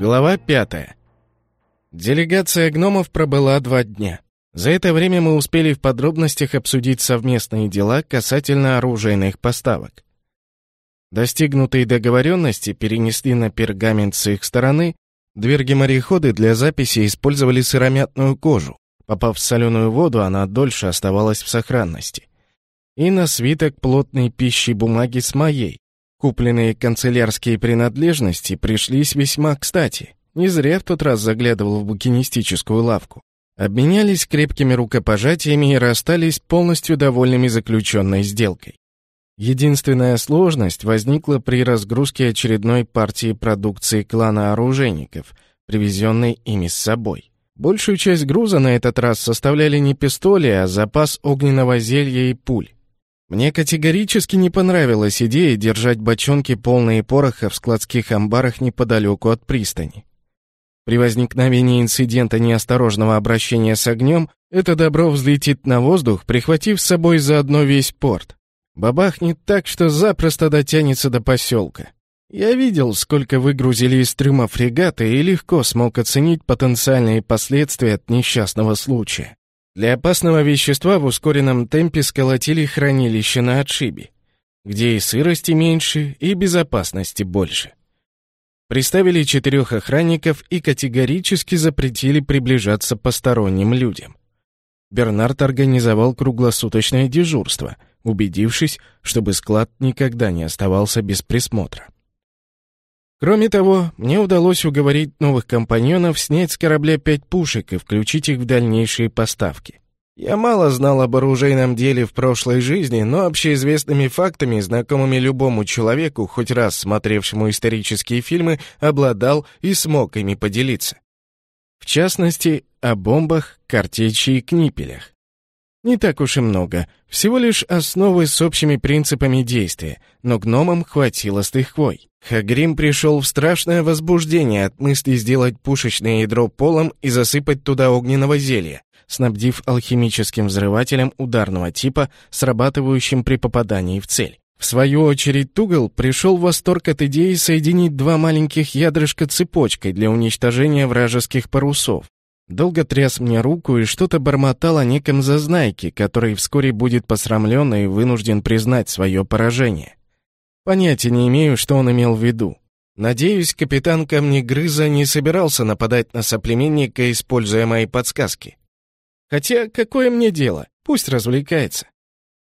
Глава пятая. Делегация гномов пробыла два дня. За это время мы успели в подробностях обсудить совместные дела касательно оружейных поставок. Достигнутые договоренности перенесли на пергамент с их стороны. Дверги-мореходы для записи использовали сыромятную кожу. Попав в соленую воду, она дольше оставалась в сохранности. И на свиток плотной пищи бумаги с моей, Купленные канцелярские принадлежности пришлись весьма кстати. Не зря в тот раз заглядывал в букинистическую лавку. Обменялись крепкими рукопожатиями и расстались полностью довольными заключенной сделкой. Единственная сложность возникла при разгрузке очередной партии продукции клана оружейников, привезенной ими с собой. Большую часть груза на этот раз составляли не пистоли, а запас огненного зелья и пуль. Мне категорически не понравилась идея держать бочонки полные пороха в складских амбарах неподалеку от пристани. При возникновении инцидента неосторожного обращения с огнем это добро взлетит на воздух, прихватив с собой заодно весь порт. Бабахнет так, что запросто дотянется до поселка. Я видел, сколько выгрузили из трюма фрегата и легко смог оценить потенциальные последствия от несчастного случая. Для опасного вещества в ускоренном темпе сколотили хранилище на отшибе, где и сырости меньше, и безопасности больше. Приставили четырех охранников и категорически запретили приближаться посторонним людям. Бернард организовал круглосуточное дежурство, убедившись, чтобы склад никогда не оставался без присмотра. Кроме того, мне удалось уговорить новых компаньонов снять с корабля пять пушек и включить их в дальнейшие поставки. Я мало знал об оружейном деле в прошлой жизни, но общеизвестными фактами, знакомыми любому человеку, хоть раз смотревшему исторические фильмы, обладал и смог ими поделиться. В частности, о бомбах, картечи и книпелях. Не так уж и много, всего лишь основы с общими принципами действия, но гномам хватило с лихвой. Хагрим пришел в страшное возбуждение от мысли сделать пушечное ядро полом и засыпать туда огненного зелья, снабдив алхимическим взрывателем ударного типа, срабатывающим при попадании в цель. В свою очередь Тугал пришел в восторг от идеи соединить два маленьких ядрышка цепочкой для уничтожения вражеских парусов. Долго тряс мне руку и что-то бормотал о неком зазнайке, который вскоре будет посрамлен и вынужден признать свое поражение. Понятия не имею, что он имел в виду. Надеюсь, капитан Камнегрыза не собирался нападать на соплеменника, используя мои подсказки. Хотя, какое мне дело? Пусть развлекается.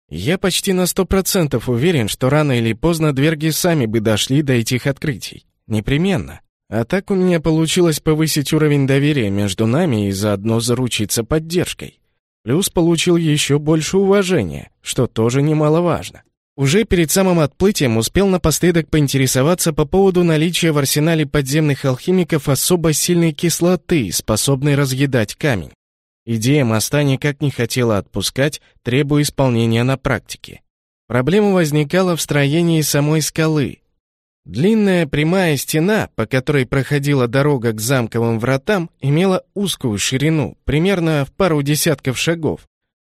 Я почти на сто процентов уверен, что рано или поздно дверги сами бы дошли до этих открытий. Непременно. А так у меня получилось повысить уровень доверия между нами и заодно заручиться поддержкой. Плюс получил еще больше уважения, что тоже немаловажно. Уже перед самым отплытием успел напоследок поинтересоваться по поводу наличия в арсенале подземных алхимиков особо сильной кислоты, способной разъедать камень. Идея моста никак не хотела отпускать, требуя исполнения на практике. Проблема возникала в строении самой скалы. Длинная прямая стена, по которой проходила дорога к замковым вратам, имела узкую ширину, примерно в пару десятков шагов,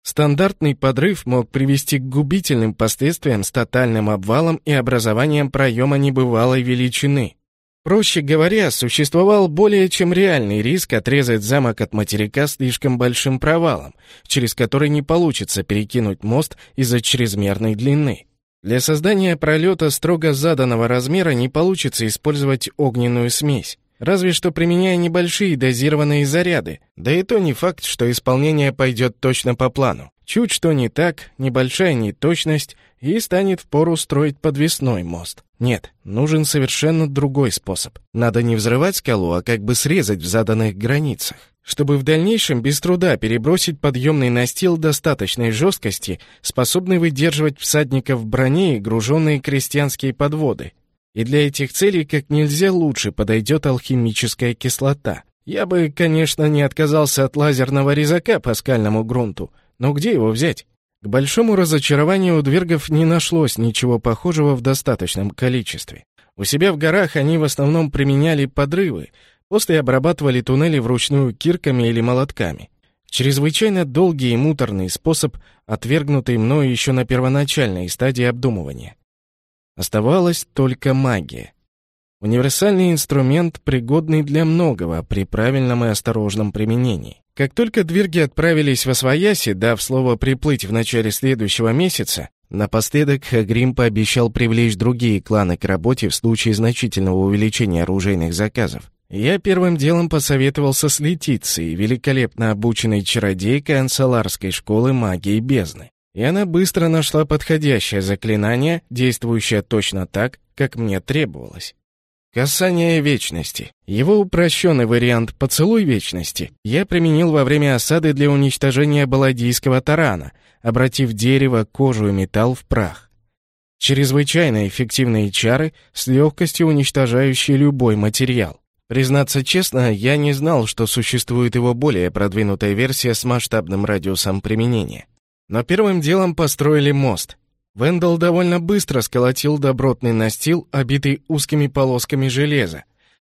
Стандартный подрыв мог привести к губительным последствиям с тотальным обвалом и образованием проема небывалой величины. Проще говоря, существовал более чем реальный риск отрезать замок от материка слишком большим провалом, через который не получится перекинуть мост из-за чрезмерной длины. Для создания пролета строго заданного размера не получится использовать огненную смесь. Разве что применяя небольшие дозированные заряды. Да и то не факт, что исполнение пойдет точно по плану. Чуть что не так, небольшая неточность, и станет впору строить подвесной мост. Нет, нужен совершенно другой способ. Надо не взрывать скалу, а как бы срезать в заданных границах. Чтобы в дальнейшем без труда перебросить подъемный настил достаточной жесткости, способный выдерживать всадников в броне и груженные крестьянские подводы. И для этих целей как нельзя лучше подойдет алхимическая кислота. Я бы, конечно, не отказался от лазерного резака по скальному грунту, но где его взять? К большому разочарованию у двергов не нашлось ничего похожего в достаточном количестве. У себя в горах они в основном применяли подрывы, после обрабатывали туннели вручную кирками или молотками. Чрезвычайно долгий и муторный способ, отвергнутый мною еще на первоначальной стадии обдумывания. Оставалась только магия. Универсальный инструмент, пригодный для многого при правильном и осторожном применении. Как только двирги отправились во свояси, дав слово приплыть в начале следующего месяца, напоследок Хагрим пообещал привлечь другие кланы к работе в случае значительного увеличения оружейных заказов. Я первым делом посоветовался с Летицией, великолепно обученной чародейкой ансаларской школы магии бездны. И она быстро нашла подходящее заклинание, действующее точно так, как мне требовалось. Касание вечности. Его упрощенный вариант «Поцелуй вечности» я применил во время осады для уничтожения баладийского тарана, обратив дерево, кожу и металл в прах. Чрезвычайно эффективные чары, с легкостью уничтожающие любой материал. Признаться честно, я не знал, что существует его более продвинутая версия с масштабным радиусом применения. Но первым делом построили мост, Вендел довольно быстро сколотил добротный настил, обитый узкими полосками железа.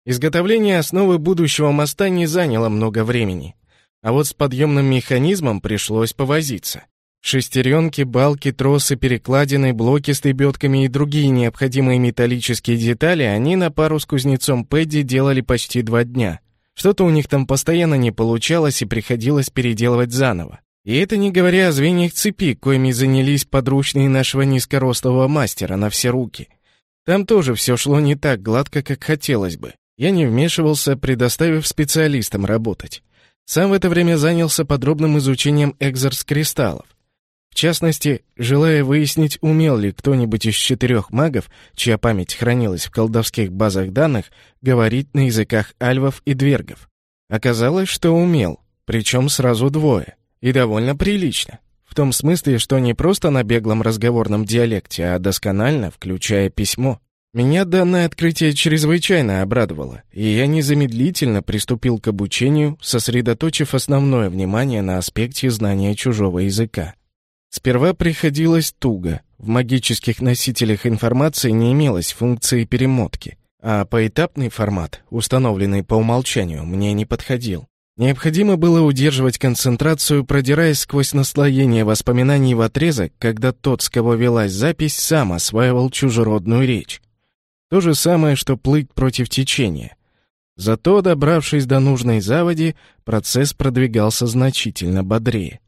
Изготовление основы будущего моста не заняло много времени. А вот с подъемным механизмом пришлось повозиться. Шестеренки, балки, тросы, перекладины, блоки с лебедками и другие необходимые металлические детали они на пару с кузнецом Пэдди делали почти два дня. Что-то у них там постоянно не получалось и приходилось переделывать заново. И это не говоря о звеньях цепи, коими занялись подручные нашего низкорослого мастера на все руки. Там тоже все шло не так гладко, как хотелось бы. Я не вмешивался, предоставив специалистам работать. Сам в это время занялся подробным изучением экзорс-кристаллов. В частности, желая выяснить, умел ли кто-нибудь из четырех магов, чья память хранилась в колдовских базах данных, говорить на языках альвов и двергов. Оказалось, что умел, причем сразу двое — и довольно прилично. В том смысле, что не просто на беглом разговорном диалекте, а досконально, включая письмо. Меня данное открытие чрезвычайно обрадовало, и я незамедлительно приступил к обучению, сосредоточив основное внимание на аспекте знания чужого языка. Сперва приходилось туго. В магических носителях информации не имелось функции перемотки, а поэтапный формат, установленный по умолчанию, мне не подходил. Необходимо было удерживать концентрацию, продираясь сквозь наслоение воспоминаний в отрезок, когда тот, с кого велась запись, сам осваивал чужеродную речь. То же самое, что плыть против течения. Зато, добравшись до нужной заводи, процесс продвигался значительно бодрее.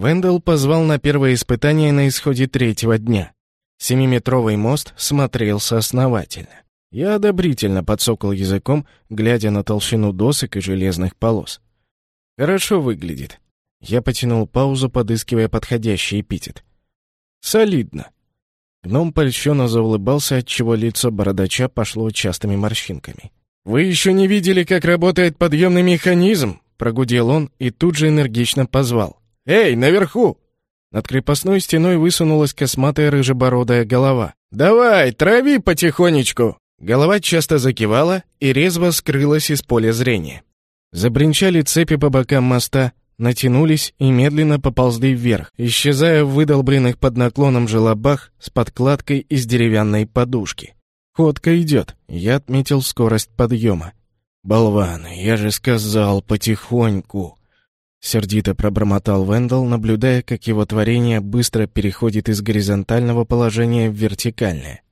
Вендел позвал на первое испытание на исходе третьего дня. Семиметровый мост смотрелся основательно. Я одобрительно подсокал языком, глядя на толщину досок и железных полос. Хорошо выглядит. Я потянул паузу, подыскивая подходящий эпитет. Солидно. Гном польщенно заулыбался, отчего лицо бородача пошло частыми морщинками. «Вы еще не видели, как работает подъемный механизм?» Прогудел он и тут же энергично позвал. «Эй, наверху!» Над крепостной стеной высунулась косматая рыжебородая голова. «Давай, трави потихонечку!» Голова часто закивала и резво скрылась из поля зрения. Забринчали цепи по бокам моста, натянулись и медленно поползли вверх, исчезая в выдолбленных под наклоном желобах с подкладкой из деревянной подушки. Ходка идет, я отметил скорость подъема. «Болваны, я же сказал, потихоньку!» Сердито пробормотал Вендел, наблюдая, как его творение быстро переходит из горизонтального положения в вертикальное.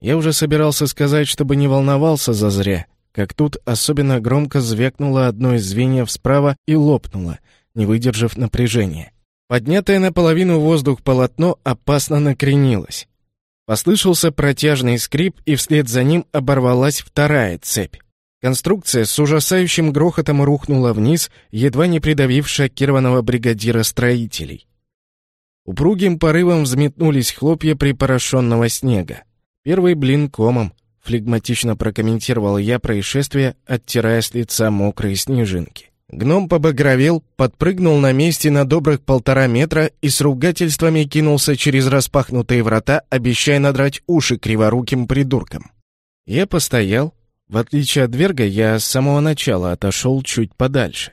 Я уже собирался сказать, чтобы не волновался зазря, как тут особенно громко звякнуло одно из звеньев справа и лопнуло, не выдержав напряжения. Поднятое наполовину воздух полотно опасно накренилось. Послышался протяжный скрип, и вслед за ним оборвалась вторая цепь. Конструкция с ужасающим грохотом рухнула вниз, едва не придавив шокированного бригадира строителей. Упругим порывом взметнулись хлопья припорошенного снега. Первый блин комом, флегматично прокомментировал я происшествие, оттирая с лица мокрые снежинки. Гном побагровел, подпрыгнул на месте на добрых полтора метра и с ругательствами кинулся через распахнутые врата, обещая надрать уши криворуким придуркам. Я постоял. В отличие от Дверга, я с самого начала отошел чуть подальше.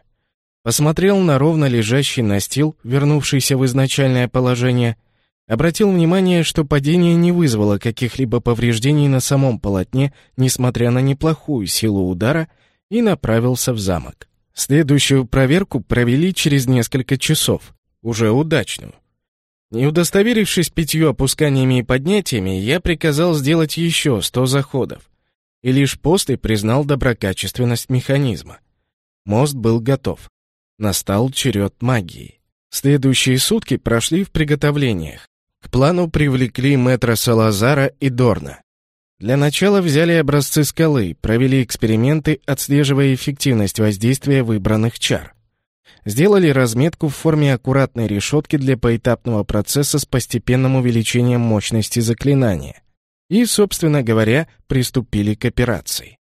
Посмотрел на ровно лежащий настил, вернувшийся в изначальное положение — Обратил внимание, что падение не вызвало каких-либо повреждений на самом полотне, несмотря на неплохую силу удара, и направился в замок. Следующую проверку провели через несколько часов, уже удачную. Не удостоверившись пятью опусканиями и поднятиями, я приказал сделать еще сто заходов. И лишь после признал доброкачественность механизма. Мост был готов. Настал черед магии. Следующие сутки прошли в приготовлениях. К плану привлекли мэтра Салазара и Дорна. Для начала взяли образцы скалы, провели эксперименты, отслеживая эффективность воздействия выбранных чар. Сделали разметку в форме аккуратной решетки для поэтапного процесса с постепенным увеличением мощности заклинания. И, собственно говоря, приступили к операции.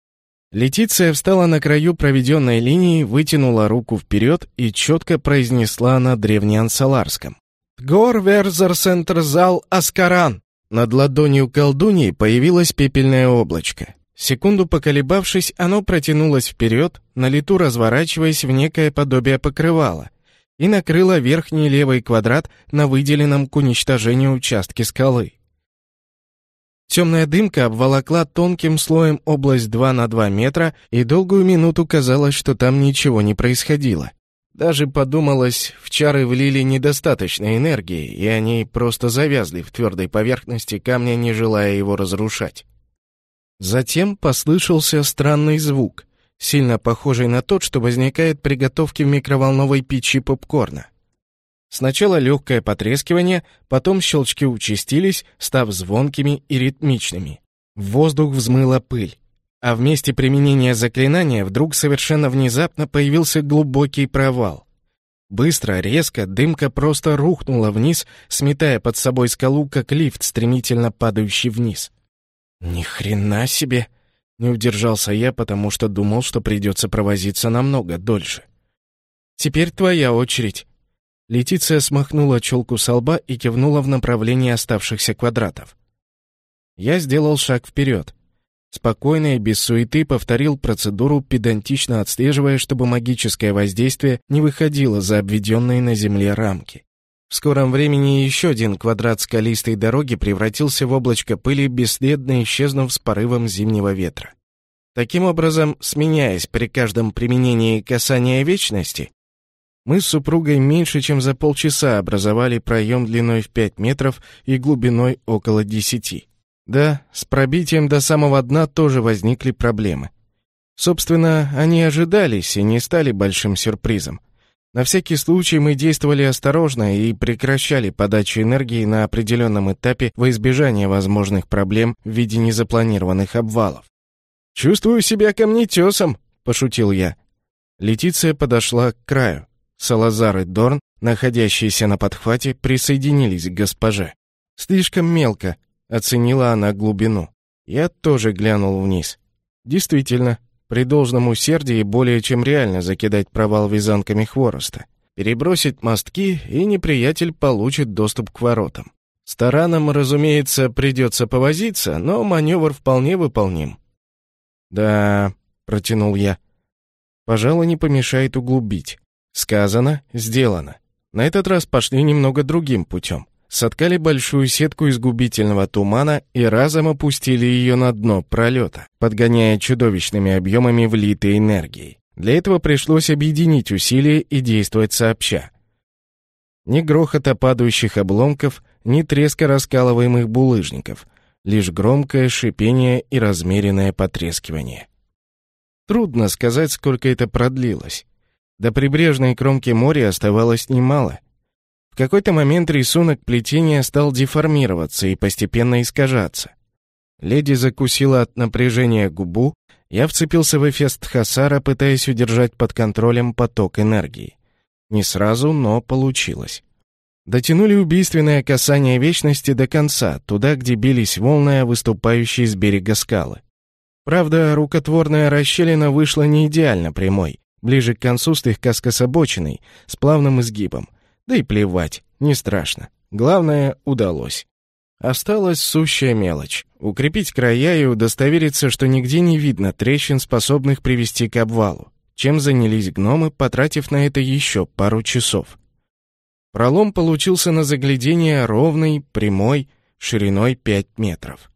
Летиция встала на краю проведенной линии, вытянула руку вперед и четко произнесла на древнеансаларском. «Гор верзер зал Аскаран!» Над ладонью колдуньи появилось пепельное облачко. Секунду поколебавшись, оно протянулось вперед, на лету разворачиваясь в некое подобие покрывала, и накрыло верхний левый квадрат на выделенном к уничтожению участке скалы. Темная дымка обволокла тонким слоем область 2 на 2 метра, и долгую минуту казалось, что там ничего не происходило. Даже подумалось, в чары влили недостаточно энергии, и они просто завязли в твердой поверхности камня, не желая его разрушать. Затем послышался странный звук, сильно похожий на тот, что возникает при готовке в микроволновой печи попкорна. Сначала легкое потрескивание, потом щелчки участились, став звонкими и ритмичными. В воздух взмыла пыль. А в месте применения заклинания вдруг совершенно внезапно появился глубокий провал. Быстро, резко, дымка просто рухнула вниз, сметая под собой скалу, как лифт, стремительно падающий вниз. «Ни хрена себе!» Не удержался я, потому что думал, что придется провозиться намного дольше. «Теперь твоя очередь», Летиция смахнула челку со лба и кивнула в направлении оставшихся квадратов. Я сделал шаг вперед. Спокойно и без суеты повторил процедуру, педантично отслеживая, чтобы магическое воздействие не выходило за обведенные на земле рамки. В скором времени еще один квадрат скалистой дороги превратился в облачко пыли, бесследно исчезнув с порывом зимнего ветра. Таким образом, сменяясь при каждом применении касания вечности, мы с супругой меньше чем за полчаса образовали проем длиной в 5 метров и глубиной около 10. Да, с пробитием до самого дна тоже возникли проблемы. Собственно, они ожидались и не стали большим сюрпризом. На всякий случай мы действовали осторожно и прекращали подачу энергии на определенном этапе во избежание возможных проблем в виде незапланированных обвалов. «Чувствую себя камнетесом», — пошутил я. Летиция подошла к краю. Салазар и Дорн, находящиеся на подхвате, присоединились к госпоже. «Слишком мелко», — оценила она глубину. Я тоже глянул вниз. Действительно, при должном усердии более чем реально закидать провал вязанками хвороста. Перебросить мостки, и неприятель получит доступ к воротам. С тараном, разумеется, придется повозиться, но маневр вполне выполним. «Да», — протянул я, — «пожалуй, не помешает углубить. Сказано, сделано. На этот раз пошли немного другим путем. Соткали большую сетку из губительного тумана и разом опустили ее на дно пролета, подгоняя чудовищными объемами влитой энергии. Для этого пришлось объединить усилия и действовать сообща. Ни грохота падающих обломков, ни треска раскалываемых булыжников, лишь громкое шипение и размеренное потрескивание. Трудно сказать, сколько это продлилось. До прибрежной кромки моря оставалось немало. В какой-то момент рисунок плетения стал деформироваться и постепенно искажаться. Леди закусила от напряжения губу, я вцепился в эфест Хасара, пытаясь удержать под контролем поток энергии. Не сразу, но получилось. Дотянули убийственное касание вечности до конца, туда, где бились волны, выступающие с берега скалы. Правда, рукотворная расщелина вышла не идеально прямой. Ближе к концу слегка скособоченный, с плавным изгибом. Да и плевать, не страшно. Главное, удалось. Осталась сущая мелочь. Укрепить края и удостовериться, что нигде не видно трещин, способных привести к обвалу. Чем занялись гномы, потратив на это еще пару часов. Пролом получился на заглядение ровный, прямой, шириной 5 метров.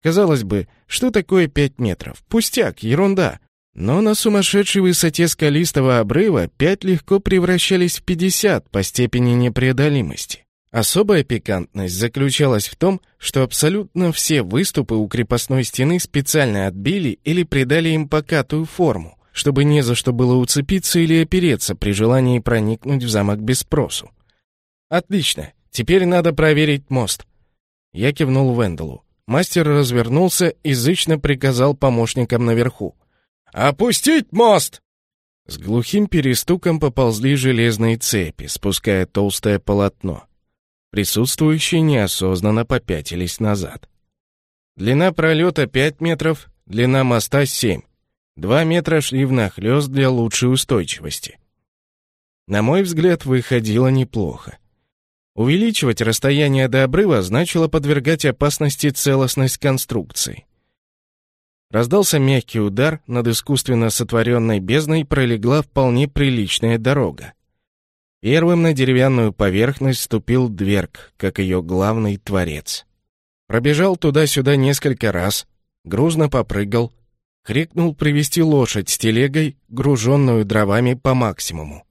Казалось бы, что такое 5 метров? Пустяк, ерунда. Но на сумасшедшей высоте скалистого обрыва пять легко превращались в пятьдесят по степени непреодолимости. Особая пикантность заключалась в том, что абсолютно все выступы у крепостной стены специально отбили или придали им покатую форму, чтобы не за что было уцепиться или опереться при желании проникнуть в замок без спросу. «Отлично, теперь надо проверить мост». Я кивнул Венделу. Мастер развернулся и зычно приказал помощникам наверху. «Опустить мост!» С глухим перестуком поползли железные цепи, спуская толстое полотно. Присутствующие неосознанно попятились назад. Длина пролета 5 метров, длина моста 7. Два метра шли внахлёст для лучшей устойчивости. На мой взгляд, выходило неплохо. Увеличивать расстояние до обрыва значило подвергать опасности целостность конструкции. Раздался мягкий удар, над искусственно сотворенной бездной пролегла вполне приличная дорога. Первым на деревянную поверхность ступил Дверг, как ее главный творец. Пробежал туда-сюда несколько раз, грузно попрыгал, крикнул привести лошадь с телегой, груженную дровами по максимуму.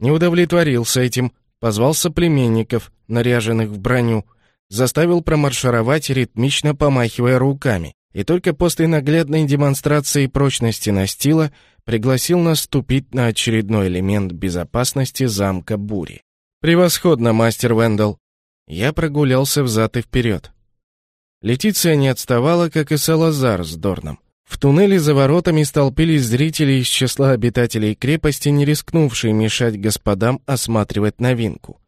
Не удовлетворился этим, позвал соплеменников, наряженных в броню, заставил промаршировать, ритмично помахивая руками, и только после наглядной демонстрации прочности настила пригласил нас ступить на очередной элемент безопасности замка Бури. «Превосходно, мастер Вендел!» Я прогулялся взад и вперед. Летиция не отставала, как и Салазар с Дорном. В туннеле за воротами столпились зрители из числа обитателей крепости, не рискнувшие мешать господам осматривать новинку.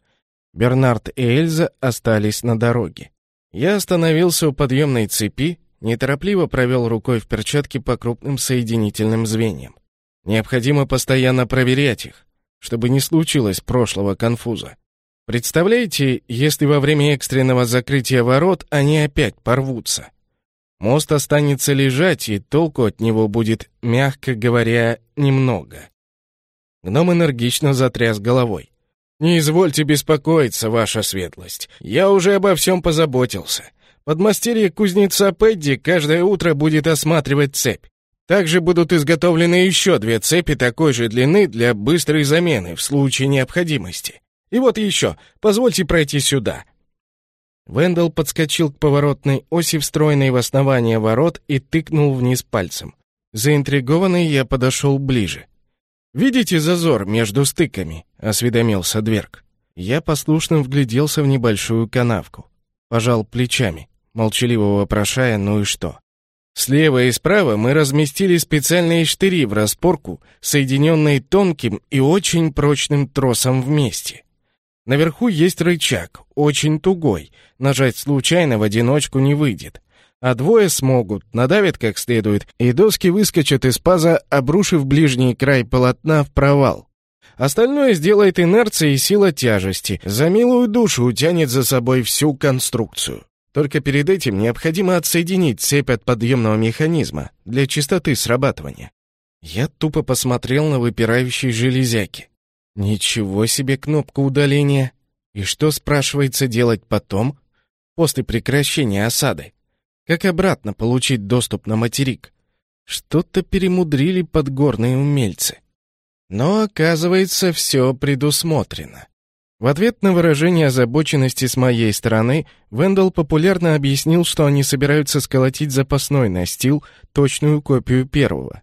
Бернард и Эльза остались на дороге. Я остановился у подъемной цепи, неторопливо провел рукой в перчатке по крупным соединительным звеньям. Необходимо постоянно проверять их, чтобы не случилось прошлого конфуза. Представляете, если во время экстренного закрытия ворот они опять порвутся? Мост останется лежать, и толку от него будет, мягко говоря, немного. Гном энергично затряс головой. «Не извольте беспокоиться, ваша светлость. Я уже обо всем позаботился. Подмастерье кузнеца Пэдди каждое утро будет осматривать цепь. Также будут изготовлены еще две цепи такой же длины для быстрой замены в случае необходимости. И вот еще, позвольте пройти сюда». Вендел подскочил к поворотной оси, встроенной в основание ворот, и тыкнул вниз пальцем. Заинтригованный я подошел ближе. «Видите зазор между стыками?» — осведомился Дверг. Я послушно вгляделся в небольшую канавку. Пожал плечами, молчаливо вопрошая «ну и что?». Слева и справа мы разместили специальные штыри в распорку, соединенные тонким и очень прочным тросом вместе. Наверху есть рычаг, очень тугой, нажать случайно в одиночку не выйдет. А двое смогут, надавят как следует, и доски выскочат из паза, обрушив ближний край полотна в провал. Остальное сделает инерция и сила тяжести, за милую душу утянет за собой всю конструкцию. Только перед этим необходимо отсоединить цепь от подъемного механизма для чистоты срабатывания. Я тупо посмотрел на выпирающие железяки. Ничего себе кнопка удаления. И что, спрашивается, делать потом, после прекращения осады? Как обратно получить доступ на материк? Что-то перемудрили подгорные умельцы. Но, оказывается, все предусмотрено. В ответ на выражение озабоченности с моей стороны, Вендел популярно объяснил, что они собираются сколотить запасной настил, точную копию первого.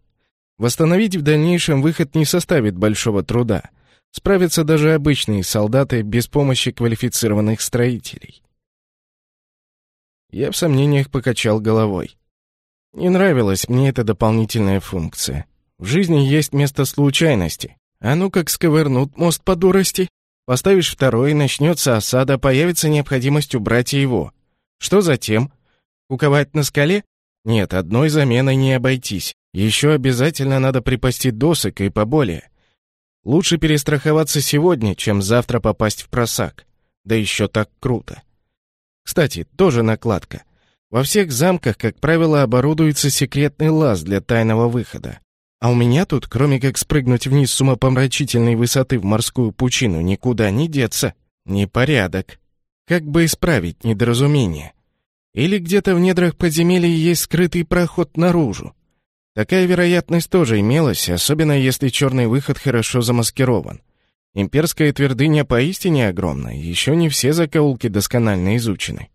Восстановить в дальнейшем выход не составит большого труда. Справятся даже обычные солдаты без помощи квалифицированных строителей. Я в сомнениях покачал головой. Не нравилась мне эта дополнительная функция. В жизни есть место случайности. А ну как сковырнут мост по дурости. Поставишь второй, начнется осада, появится необходимость убрать его. Что затем? Куковать на скале? Нет, одной заменой не обойтись. Еще обязательно надо припасти досок и поболее. Лучше перестраховаться сегодня, чем завтра попасть в просак. Да еще так круто. Кстати, тоже накладка. Во всех замках, как правило, оборудуется секретный лаз для тайного выхода. А у меня тут, кроме как спрыгнуть вниз с умопомрачительной высоты в морскую пучину, никуда не деться. Непорядок. Как бы исправить недоразумение? Или где-то в недрах подземелья есть скрытый проход наружу? Такая вероятность тоже имелась, особенно если черный выход хорошо замаскирован. Имперская твердыня поистине огромна, еще не все закоулки досконально изучены.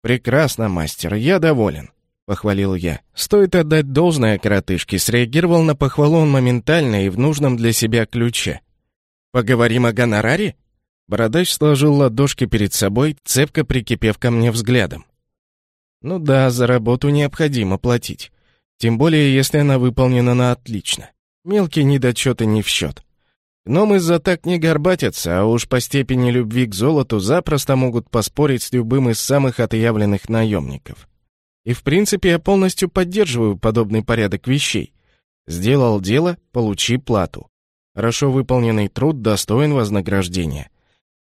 «Прекрасно, мастер, я доволен», — похвалил я. Стоит отдать должное коротышке, среагировал на похвалу он моментально и в нужном для себя ключе. «Поговорим о гонораре?» Бородач сложил ладошки перед собой, цепко прикипев ко мне взглядом. «Ну да, за работу необходимо платить. Тем более, если она выполнена на отлично. Мелкие недочеты не в счет. Гномы за так не горбатятся, а уж по степени любви к золоту запросто могут поспорить с любым из самых отъявленных наемников. И в принципе я полностью поддерживаю подобный порядок вещей. Сделал дело — получи плату. Хорошо выполненный труд достоин вознаграждения.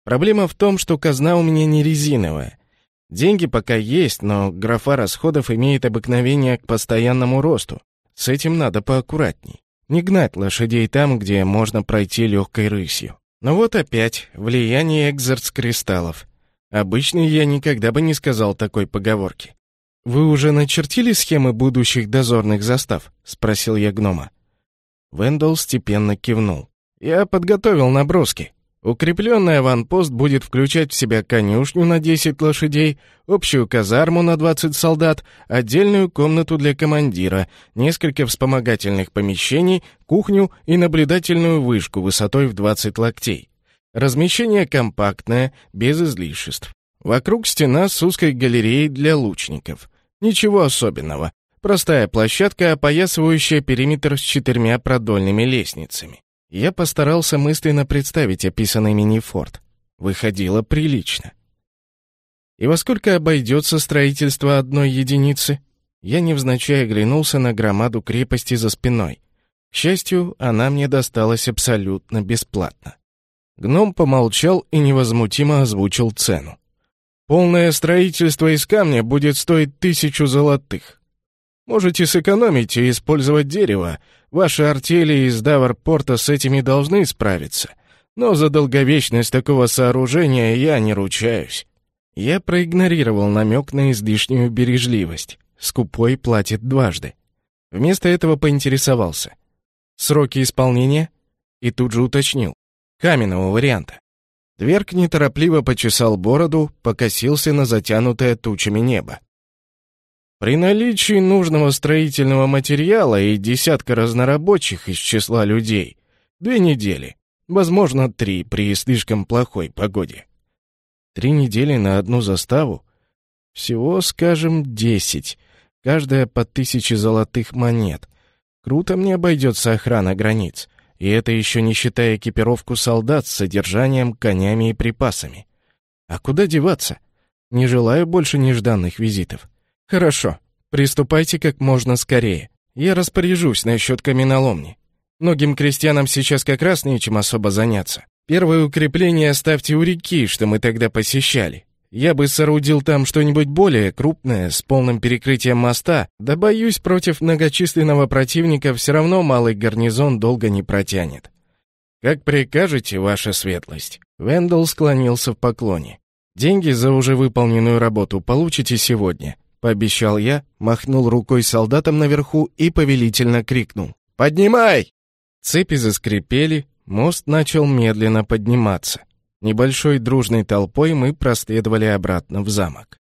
Проблема в том, что казна у меня не резиновая. Деньги пока есть, но графа расходов имеет обыкновение к постоянному росту. С этим надо поаккуратней. Не гнать лошадей там, где можно пройти легкой рысью. Но вот опять влияние экзерц-кристаллов. Обычно я никогда бы не сказал такой поговорки. «Вы уже начертили схемы будущих дозорных застав?» — спросил я гнома. Вендел степенно кивнул. «Я подготовил наброски. Укрепленный аванпост будет включать в себя конюшню на 10 лошадей, общую казарму на 20 солдат, отдельную комнату для командира, несколько вспомогательных помещений, кухню и наблюдательную вышку высотой в 20 локтей. Размещение компактное, без излишеств. Вокруг стена с узкой галереей для лучников. Ничего особенного. Простая площадка, опоясывающая периметр с четырьмя продольными лестницами. Я постарался мысленно представить описанный мини-форт. Выходило прилично. И во сколько обойдется строительство одной единицы? Я невзначай оглянулся на громаду крепости за спиной. К счастью, она мне досталась абсолютно бесплатно. Гном помолчал и невозмутимо озвучил цену. Полное строительство из камня будет стоить тысячу золотых. Можете сэкономить и использовать дерево. Ваши артели из Даварпорта с этими должны справиться. Но за долговечность такого сооружения я не ручаюсь. Я проигнорировал намек на излишнюю бережливость. Скупой платит дважды. Вместо этого поинтересовался. Сроки исполнения? И тут же уточнил. Каменного варианта. Дверк неторопливо почесал бороду, покосился на затянутое тучами небо. При наличии нужного строительного материала и десятка разнорабочих из числа людей, две недели, возможно, три при слишком плохой погоде. Три недели на одну заставу? Всего, скажем, десять, каждая по тысяче золотых монет. Круто мне обойдется охрана границ, и это еще не считая экипировку солдат с содержанием, конями и припасами. А куда деваться? Не желаю больше нежданных визитов. «Хорошо, приступайте как можно скорее. Я распоряжусь насчет каменоломни. Многим крестьянам сейчас как раз нечем особо заняться. Первое укрепление оставьте у реки, что мы тогда посещали. Я бы соорудил там что-нибудь более крупное, с полным перекрытием моста, да, боюсь, против многочисленного противника все равно малый гарнизон долго не протянет. Как прикажете, ваша светлость?» Вендел склонился в поклоне. «Деньги за уже выполненную работу получите сегодня. — пообещал я, махнул рукой солдатам наверху и повелительно крикнул. «Поднимай!» Цепи заскрипели, мост начал медленно подниматься. Небольшой дружной толпой мы проследовали обратно в замок.